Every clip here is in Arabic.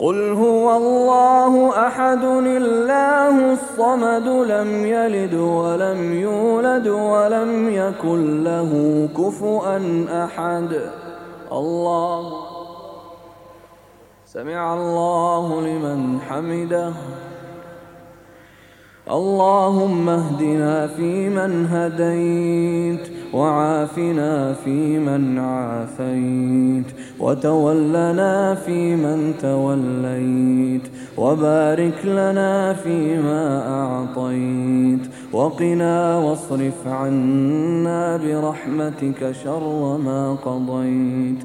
قل هو الله أحد الله الصمد لم يلد ولم يولد ولم يكن له كفؤا أحد. الله. سمع الله لمن حمده. اللهم اهدنا فيمن هديت وعافنا فيمن عافيت وتولنا فيمن توليت وبارك لنا فيما أعطيت وقنا واصرف عنا برحمتك شر ما قضيت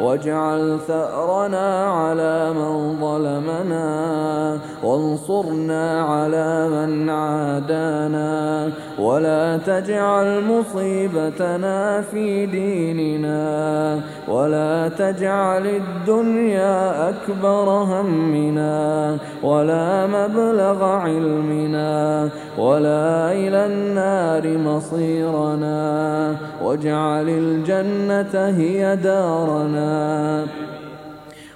واجعل ثأرنا على من ظلمنا وانصرنا على من عادانا ولا تجعل مصيبتنا في ديننا ولا تجعل الدنيا أكبر همنا ولا مبلغ علمنا ولا إلى النار مصيرنا واجعل الجنة هي دارنا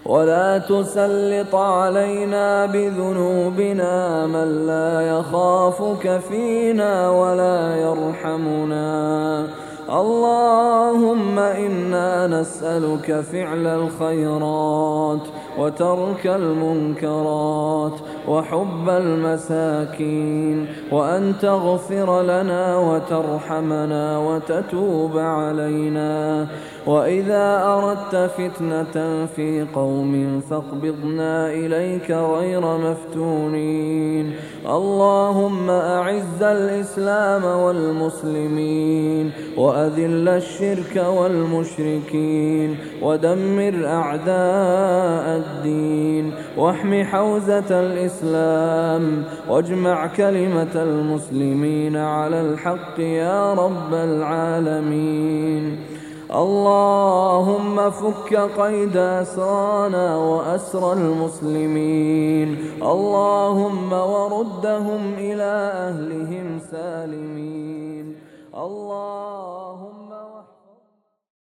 ولا تسلط علينا بذنوبنا من لا يخافك فينا ولا يرحمنا. اللهم إنا نسألك فعل الخيرات وترك المنكرات وحب المساكين وأن تغفر لنا وترحمنا وتتوب علينا وإذا أردت فتنة في قوم فاقبضنا إليك غير مفتونين اللهم أعز الإسلام والمسلمين وأذل الشرك والمشركين ودمر أعداء الدين واحم حوزة الإسلام واجمع كلمة المسلمين على الحق يا رب العالمين. اللهم فك قيد أسرانا وأسر المسلمين. اللهم وردهم إلى أهلهم سالمين. اللهم